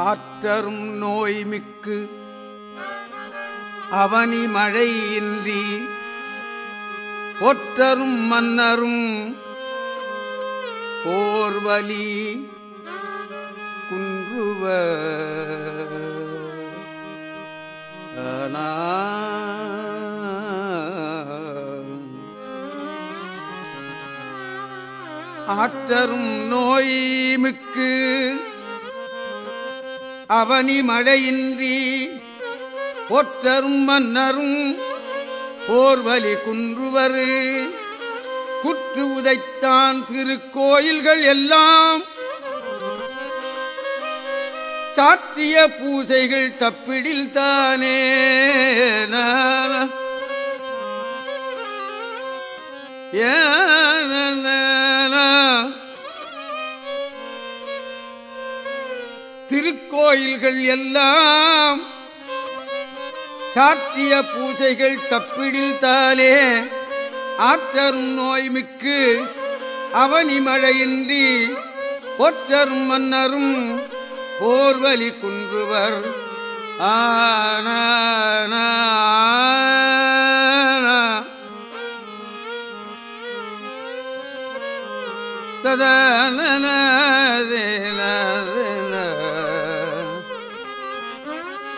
ஆற்றரும் நோய் மிக்கு அவனி மழையின்றி ஒற்றரும் மன்னரும் போர்வலி குன்றுவ ஆனா ஆற்றரும் நோய்மிக்கு அவனி மழையின்றி ஒற்றரும் மன்னரும் போர்வலி குன்றுவரு குற்று உதைத்தான் திருக்கோயில்கள் எல்லாம். சாற்றிய பூசைகள் தப்பிடில் தானே ஏ திருக்கோயில்கள் எல்லாம் சாற்றிய பூசைகள் தப்பிடில் தாலே ஆற்றரும் நோய்மிக்கு அவனி மழையின்றி ஒற்றரும் மன்னரும் போர்வலி குன்றுவர். ஆன ததன